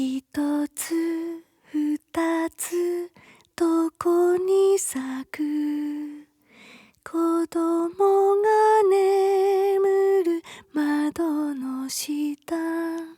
一つ二つどこに咲く？子供が眠る窓の下。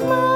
Mom.